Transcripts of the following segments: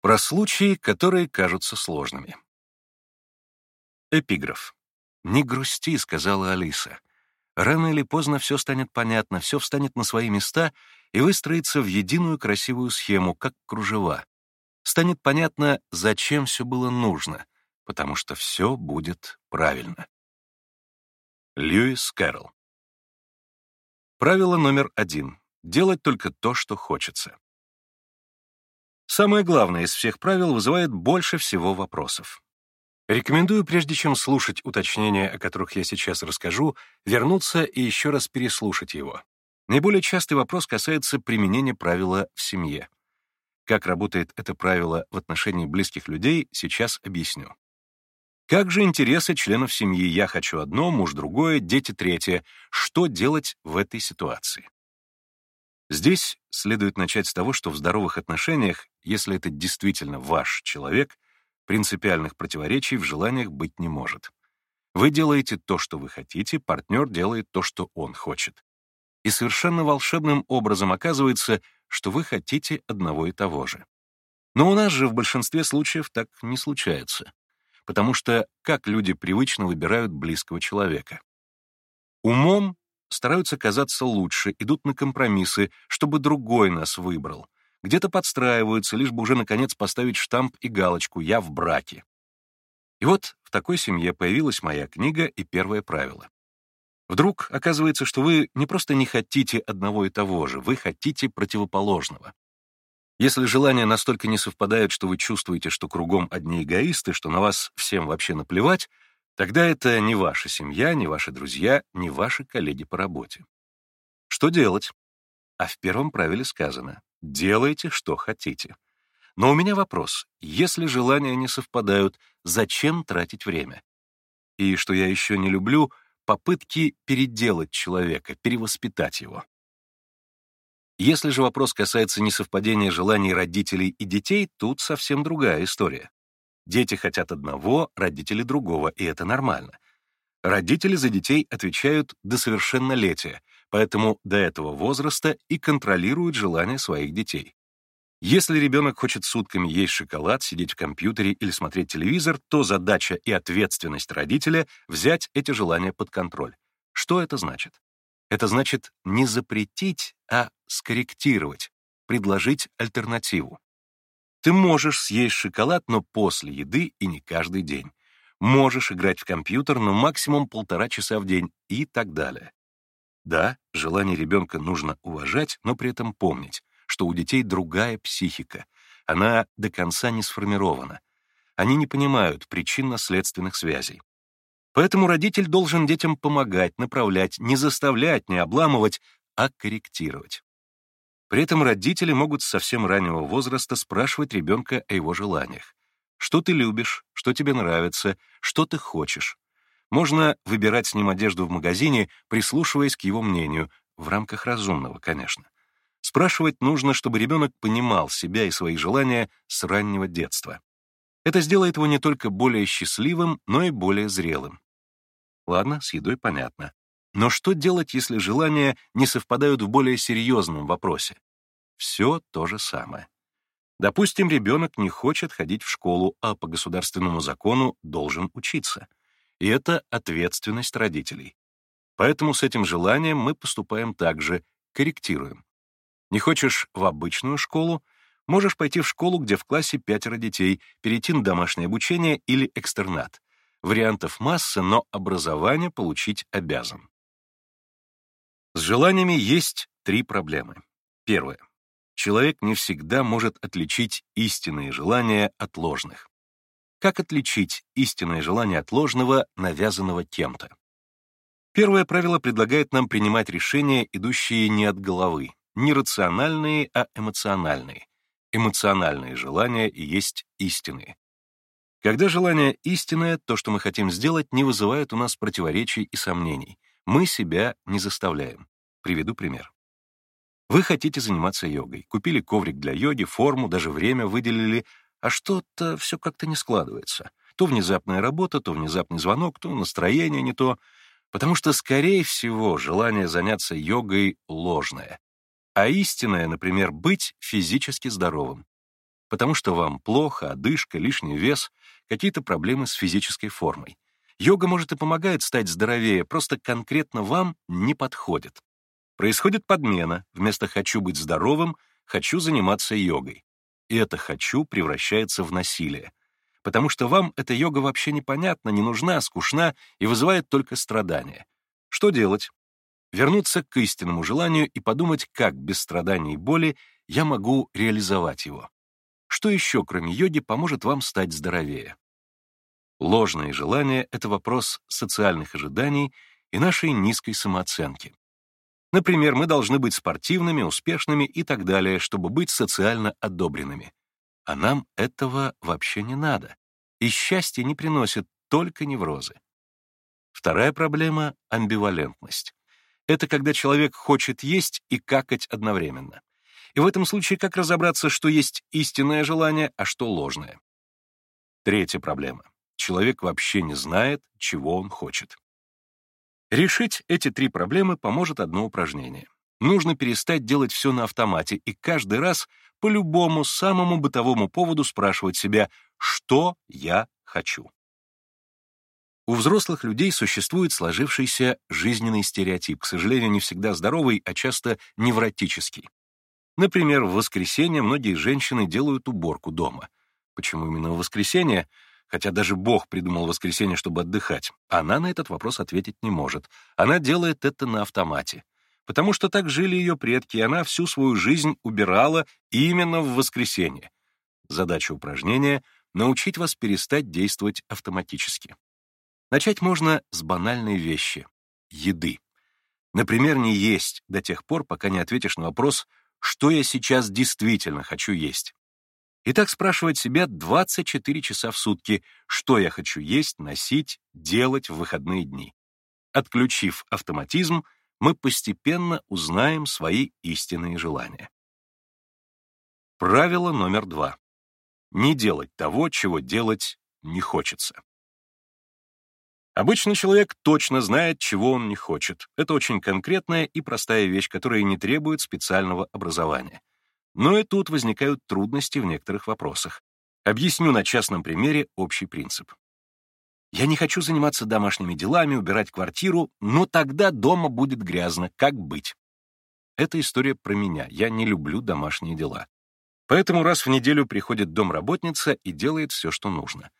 Про случаи, которые кажутся сложными. Эпиграф. «Не грусти», — сказала Алиса. «Рано или поздно все станет понятно, все встанет на свои места и выстроится в единую красивую схему, как кружева. Станет понятно, зачем все было нужно, потому что все будет правильно». Льюис Кэрролл. Правило номер один. Делать только то, что хочется. Самое главное из всех правил вызывает больше всего вопросов. Рекомендую, прежде чем слушать уточнения, о которых я сейчас расскажу, вернуться и еще раз переслушать его. Наиболее частый вопрос касается применения правила в семье. Как работает это правило в отношении близких людей, сейчас объясню. Как же интересы членов семьи «я хочу одно, муж другое, дети третье» что делать в этой ситуации? Здесь следует начать с того, что в здоровых отношениях, если это действительно ваш человек, принципиальных противоречий в желаниях быть не может. Вы делаете то, что вы хотите, партнер делает то, что он хочет. И совершенно волшебным образом оказывается, что вы хотите одного и того же. Но у нас же в большинстве случаев так не случается. Потому что как люди привычно выбирают близкого человека? Умом стараются казаться лучше, идут на компромиссы, чтобы другой нас выбрал. Где-то подстраиваются, лишь бы уже наконец поставить штамп и галочку «Я в браке». И вот в такой семье появилась моя книга и первое правило. Вдруг оказывается, что вы не просто не хотите одного и того же, вы хотите противоположного. Если желания настолько не совпадают, что вы чувствуете, что кругом одни эгоисты, что на вас всем вообще наплевать, Тогда это не ваша семья, не ваши друзья, не ваши коллеги по работе. Что делать? А в первом правиле сказано «делайте, что хотите». Но у меня вопрос. Если желания не совпадают, зачем тратить время? И, что я еще не люблю, попытки переделать человека, перевоспитать его. Если же вопрос касается несовпадения желаний родителей и детей, тут совсем другая история. Дети хотят одного, родители другого, и это нормально. Родители за детей отвечают до совершеннолетия, поэтому до этого возраста и контролируют желания своих детей. Если ребенок хочет сутками есть шоколад, сидеть в компьютере или смотреть телевизор, то задача и ответственность родителя — взять эти желания под контроль. Что это значит? Это значит не запретить, а скорректировать, предложить альтернативу. Ты можешь съесть шоколад, но после еды и не каждый день. Можешь играть в компьютер, но максимум полтора часа в день и так далее. Да, желание ребенка нужно уважать, но при этом помнить, что у детей другая психика. Она до конца не сформирована. Они не понимают причинно-следственных связей. Поэтому родитель должен детям помогать, направлять, не заставлять, не обламывать, а корректировать. При этом родители могут с совсем раннего возраста спрашивать ребенка о его желаниях. Что ты любишь, что тебе нравится, что ты хочешь. Можно выбирать с ним одежду в магазине, прислушиваясь к его мнению, в рамках разумного, конечно. Спрашивать нужно, чтобы ребенок понимал себя и свои желания с раннего детства. Это сделает его не только более счастливым, но и более зрелым. Ладно, с едой понятно. Но что делать, если желания не совпадают в более серьезном вопросе? Все то же самое. Допустим, ребенок не хочет ходить в школу, а по государственному закону должен учиться. И это ответственность родителей. Поэтому с этим желанием мы поступаем так же, корректируем. Не хочешь в обычную школу, можешь пойти в школу, где в классе пятеро детей, перейти на домашнее обучение или экстернат. Вариантов масса, но образование получить обязан. С желаниями есть три проблемы. Первое. Человек не всегда может отличить истинные желания от ложных. Как отличить истинное желание от ложного, навязанного кем-то? Первое правило предлагает нам принимать решения, идущие не от головы, не рациональные, а эмоциональные. Эмоциональные желания и есть истинные. Когда желание истинное, то, что мы хотим сделать, не вызывает у нас противоречий и сомнений — мы себя не заставляем. Приведу пример. Вы хотите заниматься йогой, купили коврик для йоги, форму, даже время выделили, а что-то все как-то не складывается. То внезапная работа, то внезапный звонок, то настроение не то. Потому что, скорее всего, желание заняться йогой ложное. А истинное, например, быть физически здоровым. потому что вам плохо, одышка, лишний вес, какие-то проблемы с физической формой. Йога, может, и помогает стать здоровее, просто конкретно вам не подходит. Происходит подмена. Вместо «хочу быть здоровым» «хочу заниматься йогой». И это «хочу» превращается в насилие. Потому что вам эта йога вообще непонятна, не нужна, скучна и вызывает только страдания. Что делать? Вернуться к истинному желанию и подумать, как без страданий и боли я могу реализовать его. Что еще, кроме йоги, поможет вам стать здоровее? Ложные желания — это вопрос социальных ожиданий и нашей низкой самооценки. Например, мы должны быть спортивными, успешными и так далее, чтобы быть социально одобренными. А нам этого вообще не надо. И счастье не приносит только неврозы. Вторая проблема — амбивалентность. Это когда человек хочет есть и какать одновременно. И в этом случае как разобраться, что есть истинное желание, а что ложное? Третья проблема. Человек вообще не знает, чего он хочет. Решить эти три проблемы поможет одно упражнение. Нужно перестать делать все на автомате и каждый раз по любому самому бытовому поводу спрашивать себя, что я хочу. У взрослых людей существует сложившийся жизненный стереотип, к сожалению, не всегда здоровый, а часто невротический. Например, в воскресенье многие женщины делают уборку дома. Почему именно в воскресенье? Хотя даже Бог придумал воскресенье, чтобы отдыхать. Она на этот вопрос ответить не может. Она делает это на автомате. Потому что так жили ее предки, и она всю свою жизнь убирала именно в воскресенье. Задача упражнения — научить вас перестать действовать автоматически. Начать можно с банальной вещи — еды. Например, не есть до тех пор, пока не ответишь на вопрос что я сейчас действительно хочу есть. И так спрашивать себя 24 часа в сутки, что я хочу есть, носить, делать в выходные дни. Отключив автоматизм, мы постепенно узнаем свои истинные желания. Правило номер два. Не делать того, чего делать не хочется. Обычно человек точно знает, чего он не хочет. Это очень конкретная и простая вещь, которая не требует специального образования. Но и тут возникают трудности в некоторых вопросах. Объясню на частном примере общий принцип. Я не хочу заниматься домашними делами, убирать квартиру, но тогда дома будет грязно. Как быть? Это история про меня. Я не люблю домашние дела. Поэтому раз в неделю приходит домработница и делает все, что нужно.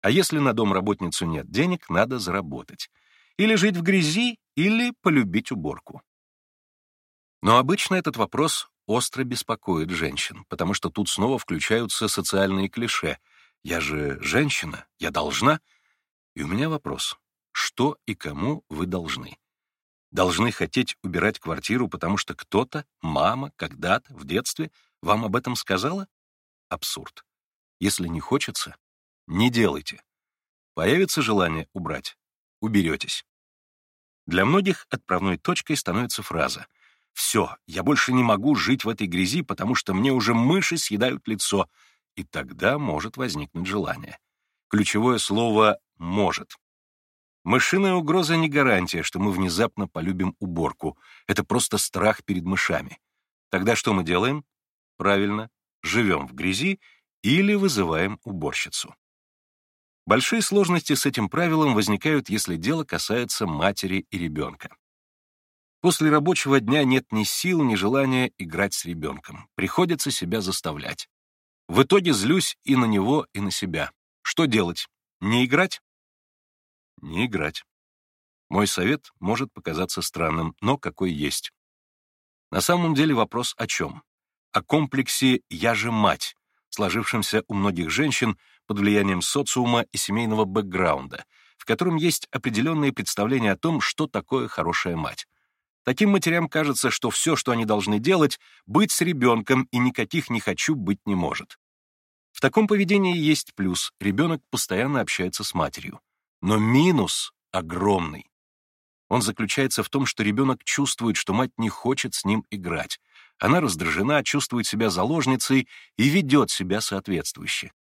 А если на домработницу нет денег, надо заработать. Или жить в грязи, или полюбить уборку. Но обычно этот вопрос остро беспокоит женщин, потому что тут снова включаются социальные клише. «Я же женщина, я должна». И у меня вопрос. Что и кому вы должны? Должны хотеть убирать квартиру, потому что кто-то, мама, когда-то, в детстве, вам об этом сказала? Абсурд. Если не хочется, не делайте. Появится желание убрать — уберетесь. Для многих отправной точкой становится фраза «Все, я больше не могу жить в этой грязи, потому что мне уже мыши съедают лицо», и тогда может возникнуть желание. Ключевое слово «может». Мышиная угроза не гарантия, что мы внезапно полюбим уборку. Это просто страх перед мышами. Тогда что мы делаем? Правильно, живем в грязи или вызываем уборщицу. Большие сложности с этим правилом возникают, если дело касается матери и ребенка. После рабочего дня нет ни сил, ни желания играть с ребенком. Приходится себя заставлять. В итоге злюсь и на него, и на себя. Что делать? Не играть? Не играть. Мой совет может показаться странным, но какой есть. На самом деле вопрос о чем? О комплексе «я же мать», сложившемся у многих женщин под влиянием социума и семейного бэкграунда, в котором есть определенные представления о том, что такое хорошая мать. Таким матерям кажется, что все, что они должны делать, быть с ребенком, и никаких «не хочу» быть не может. В таком поведении есть плюс — ребенок постоянно общается с матерью. Но минус огромный. Он заключается в том, что ребенок чувствует, что мать не хочет с ним играть. Она раздражена, чувствует себя заложницей и ведет себя соответствующе.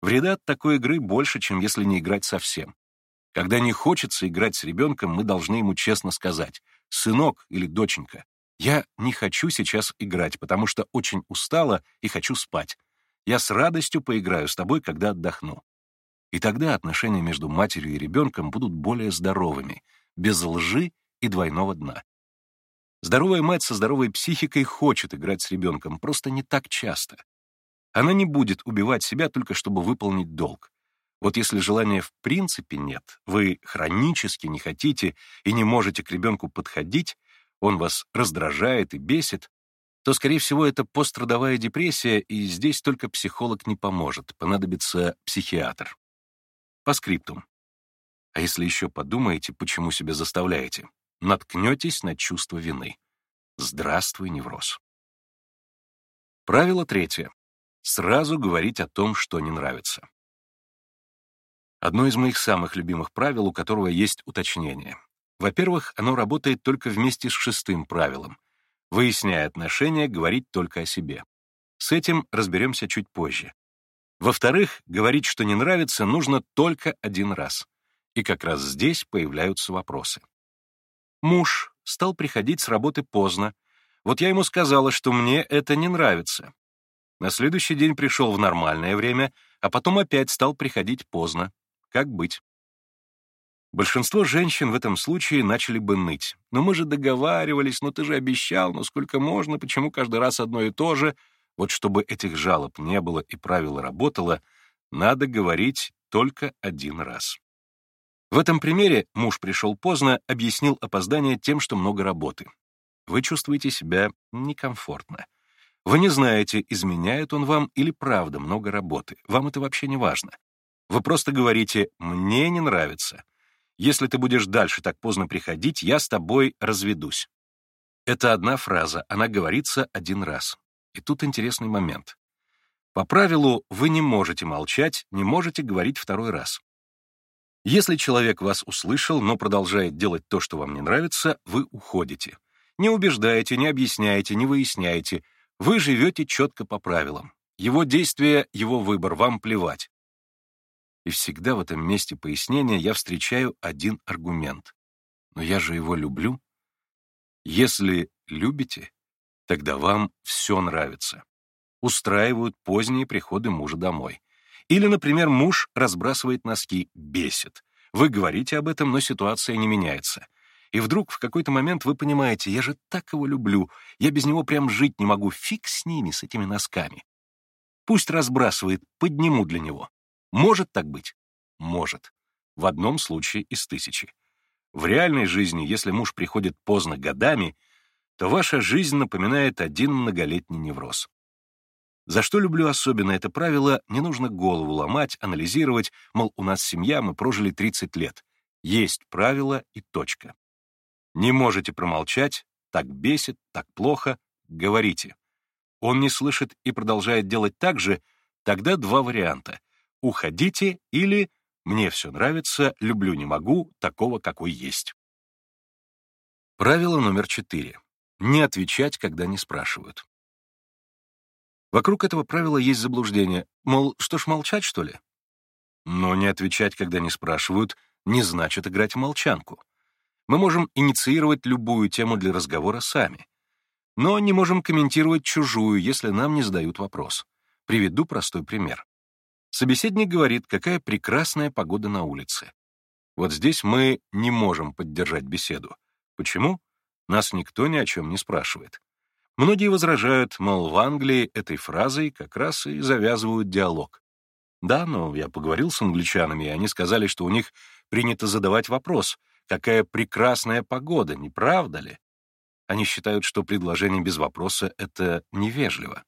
Вреда от такой игры больше, чем если не играть совсем. Когда не хочется играть с ребенком, мы должны ему честно сказать, «Сынок или доченька, я не хочу сейчас играть, потому что очень устала и хочу спать. Я с радостью поиграю с тобой, когда отдохну. И тогда отношения между матерью и ребенком будут более здоровыми, без лжи и двойного дна. Здоровая мать со здоровой психикой хочет играть с ребенком, просто не так часто. Она не будет убивать себя только чтобы выполнить долг. Вот если желания в принципе нет, вы хронически не хотите и не можете к ребенку подходить, он вас раздражает и бесит, то, скорее всего, это пострадовая депрессия, и здесь только психолог не поможет, понадобится психиатр. По скриптум. А если еще подумаете, почему себя заставляете, наткнетесь на чувство вины. Здравствуй, невроз. Правило третье. Сразу говорить о том, что не нравится. Одно из моих самых любимых правил, у которого есть уточнение. Во-первых, оно работает только вместе с шестым правилом. Выясняя отношения, говорить только о себе. С этим разберемся чуть позже. Во-вторых, говорить, что не нравится, нужно только один раз. И как раз здесь появляются вопросы. Муж стал приходить с работы поздно. Вот я ему сказала, что мне это не нравится. На следующий день пришел в нормальное время, а потом опять стал приходить поздно. Как быть? Большинство женщин в этом случае начали бы ныть. «Но мы же договаривались, но ты же обещал, но сколько можно, почему каждый раз одно и то же?» Вот чтобы этих жалоб не было и правило работало, надо говорить только один раз. В этом примере муж пришел поздно, объяснил опоздание тем, что много работы. Вы чувствуете себя некомфортно. Вы не знаете, изменяет он вам или правда много работы. Вам это вообще не важно. Вы просто говорите «мне не нравится». Если ты будешь дальше так поздно приходить, я с тобой разведусь. Это одна фраза, она говорится один раз. И тут интересный момент. По правилу, вы не можете молчать, не можете говорить второй раз. Если человек вас услышал, но продолжает делать то, что вам не нравится, вы уходите. Не убеждаете, не объясняете, не выясняете. Вы живете четко по правилам. Его действия, его выбор, вам плевать. И всегда в этом месте пояснения я встречаю один аргумент. Но я же его люблю. Если любите, Тогда вам все нравится. Устраивают поздние приходы мужа домой. Или, например, муж разбрасывает носки, бесит. Вы говорите об этом, но ситуация не меняется. И вдруг в какой-то момент вы понимаете, я же так его люблю, я без него прям жить не могу, фиг с ними, с этими носками. Пусть разбрасывает, подниму для него. Может так быть? Может. В одном случае из тысячи. В реальной жизни, если муж приходит поздно годами — то ваша жизнь напоминает один многолетний невроз. За что люблю особенно это правило, не нужно голову ломать, анализировать, мол, у нас семья, мы прожили 30 лет. Есть правило и точка. Не можете промолчать, так бесит, так плохо, говорите. Он не слышит и продолжает делать так же, тогда два варианта. Уходите или «мне все нравится, люблю не могу, такого, какой есть». Правило номер четыре не отвечать, когда не спрашивают. Вокруг этого правила есть заблуждение, мол, что ж молчать, что ли? Но не отвечать, когда не спрашивают, не значит играть в молчанку. Мы можем инициировать любую тему для разговора сами, но не можем комментировать чужую, если нам не задают вопрос. Приведу простой пример. Собеседник говорит, какая прекрасная погода на улице. Вот здесь мы не можем поддержать беседу. Почему? Нас никто ни о чем не спрашивает. Многие возражают, мол, в Англии этой фразой как раз и завязывают диалог. Да, но я поговорил с англичанами, и они сказали, что у них принято задавать вопрос, какая прекрасная погода, не правда ли? Они считают, что предложение без вопроса — это невежливо.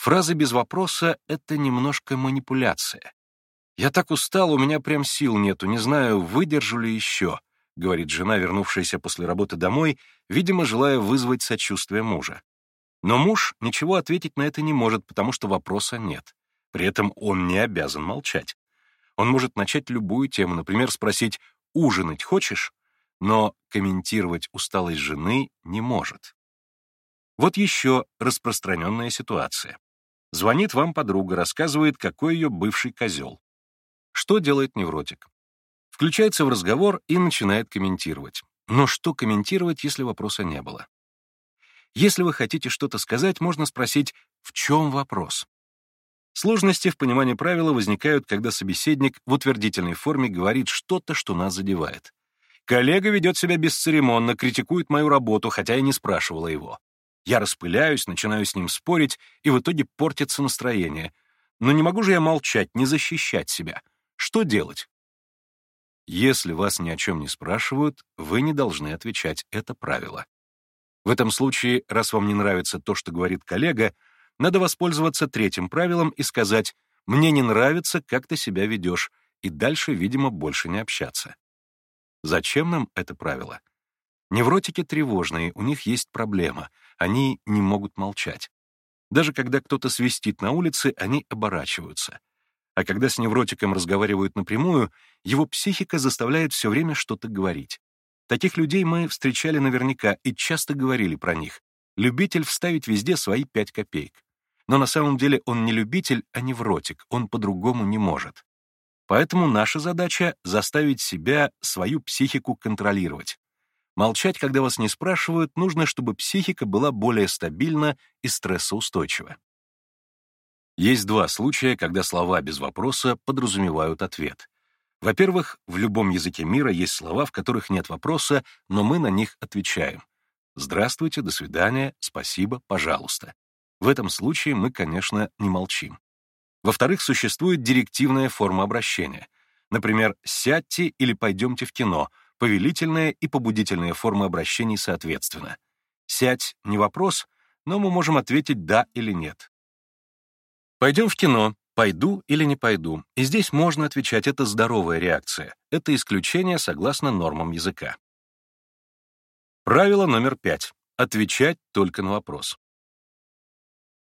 Фраза без вопроса — это немножко манипуляция. Я так устал, у меня прям сил нету, не знаю, выдержу ли еще. — говорит жена, вернувшаяся после работы домой, видимо, желая вызвать сочувствие мужа. Но муж ничего ответить на это не может, потому что вопроса нет. При этом он не обязан молчать. Он может начать любую тему, например, спросить «ужинать хочешь?», но комментировать усталость жены не может. Вот еще распространенная ситуация. Звонит вам подруга, рассказывает, какой ее бывший козел. Что делает невротик? Включается в разговор и начинает комментировать. Но что комментировать, если вопроса не было? Если вы хотите что-то сказать, можно спросить «в чем вопрос?». Сложности в понимании правила возникают, когда собеседник в утвердительной форме говорит что-то, что нас задевает. Коллега ведет себя бесцеремонно, критикует мою работу, хотя я не спрашивала его. Я распыляюсь, начинаю с ним спорить, и в итоге портится настроение. Но не могу же я молчать, не защищать себя. Что делать? Если вас ни о чем не спрашивают, вы не должны отвечать, это правило. В этом случае, раз вам не нравится то, что говорит коллега, надо воспользоваться третьим правилом и сказать «мне не нравится, как ты себя ведешь», и дальше, видимо, больше не общаться. Зачем нам это правило? Невротики тревожные, у них есть проблема, они не могут молчать. Даже когда кто-то свистит на улице, они оборачиваются. А когда с невротиком разговаривают напрямую, его психика заставляет все время что-то говорить. Таких людей мы встречали наверняка и часто говорили про них. Любитель вставить везде свои пять копеек. Но на самом деле он не любитель, а невротик, он по-другому не может. Поэтому наша задача — заставить себя, свою психику контролировать. Молчать, когда вас не спрашивают, нужно, чтобы психика была более стабильна и стрессоустойчива. Есть два случая, когда слова без вопроса подразумевают ответ. Во-первых, в любом языке мира есть слова, в которых нет вопроса, но мы на них отвечаем. «Здравствуйте», «До свидания», «Спасибо», «Пожалуйста». В этом случае мы, конечно, не молчим. Во-вторых, существует директивная форма обращения. Например, «сядьте» или «пойдемте в кино», повелительная и побудительная формы обращений соответственно. «Сядь» — не вопрос, но мы можем ответить «да» или «нет». «Пойдем в кино», «пойду» или «не пойду». И здесь можно отвечать «это здоровая реакция». Это исключение согласно нормам языка. Правило номер пять. Отвечать только на вопрос.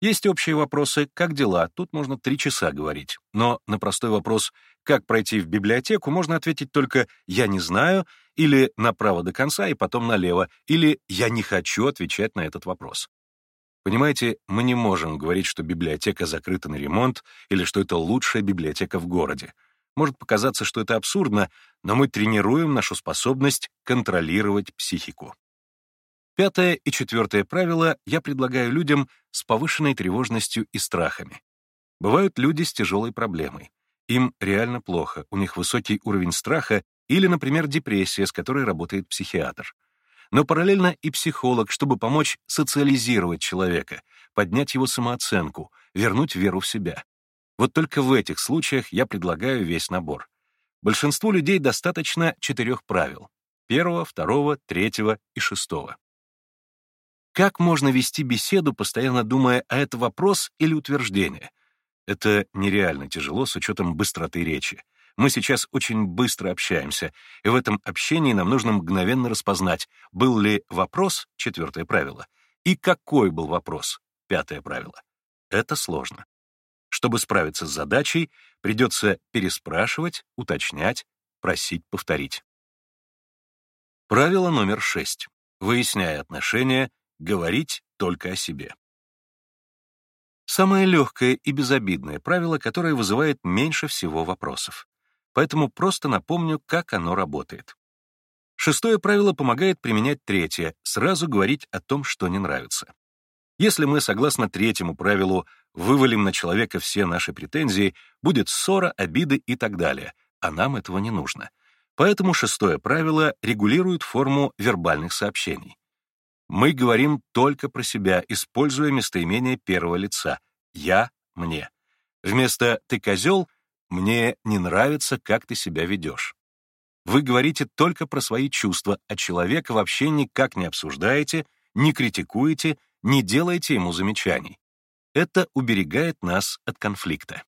Есть общие вопросы «как дела?» Тут можно три часа говорить. Но на простой вопрос «как пройти в библиотеку?» можно ответить только «я не знаю» или «направо до конца и потом налево» или «я не хочу отвечать на этот вопрос». Понимаете, мы не можем говорить, что библиотека закрыта на ремонт или что это лучшая библиотека в городе. Может показаться, что это абсурдно, но мы тренируем нашу способность контролировать психику. Пятое и четвертое правило я предлагаю людям с повышенной тревожностью и страхами. Бывают люди с тяжелой проблемой. Им реально плохо, у них высокий уровень страха или, например, депрессия, с которой работает психиатр. Но параллельно и психолог, чтобы помочь социализировать человека, поднять его самооценку, вернуть веру в себя. Вот только в этих случаях я предлагаю весь набор. Большинству людей достаточно четырех правил — первого, второго, третьего и шестого. Как можно вести беседу, постоянно думая, а это вопрос или утверждение? Это нереально тяжело с учетом быстроты речи. Мы сейчас очень быстро общаемся, и в этом общении нам нужно мгновенно распознать, был ли вопрос, четвертое правило, и какой был вопрос, пятое правило. Это сложно. Чтобы справиться с задачей, придется переспрашивать, уточнять, просить повторить. Правило номер шесть. Выясняя отношения, Говорить только о себе. Самое легкое и безобидное правило, которое вызывает меньше всего вопросов. Поэтому просто напомню, как оно работает. Шестое правило помогает применять третье, сразу говорить о том, что не нравится. Если мы, согласно третьему правилу, вывалим на человека все наши претензии, будет ссора, обиды и так далее, а нам этого не нужно. Поэтому шестое правило регулирует форму вербальных сообщений. Мы говорим только про себя, используя местоимение первого лица «я», «мне». Вместо «ты козел» «мне не нравится, как ты себя ведешь». Вы говорите только про свои чувства, а человека вообще никак не обсуждаете, не критикуете, не делаете ему замечаний. Это уберегает нас от конфликта.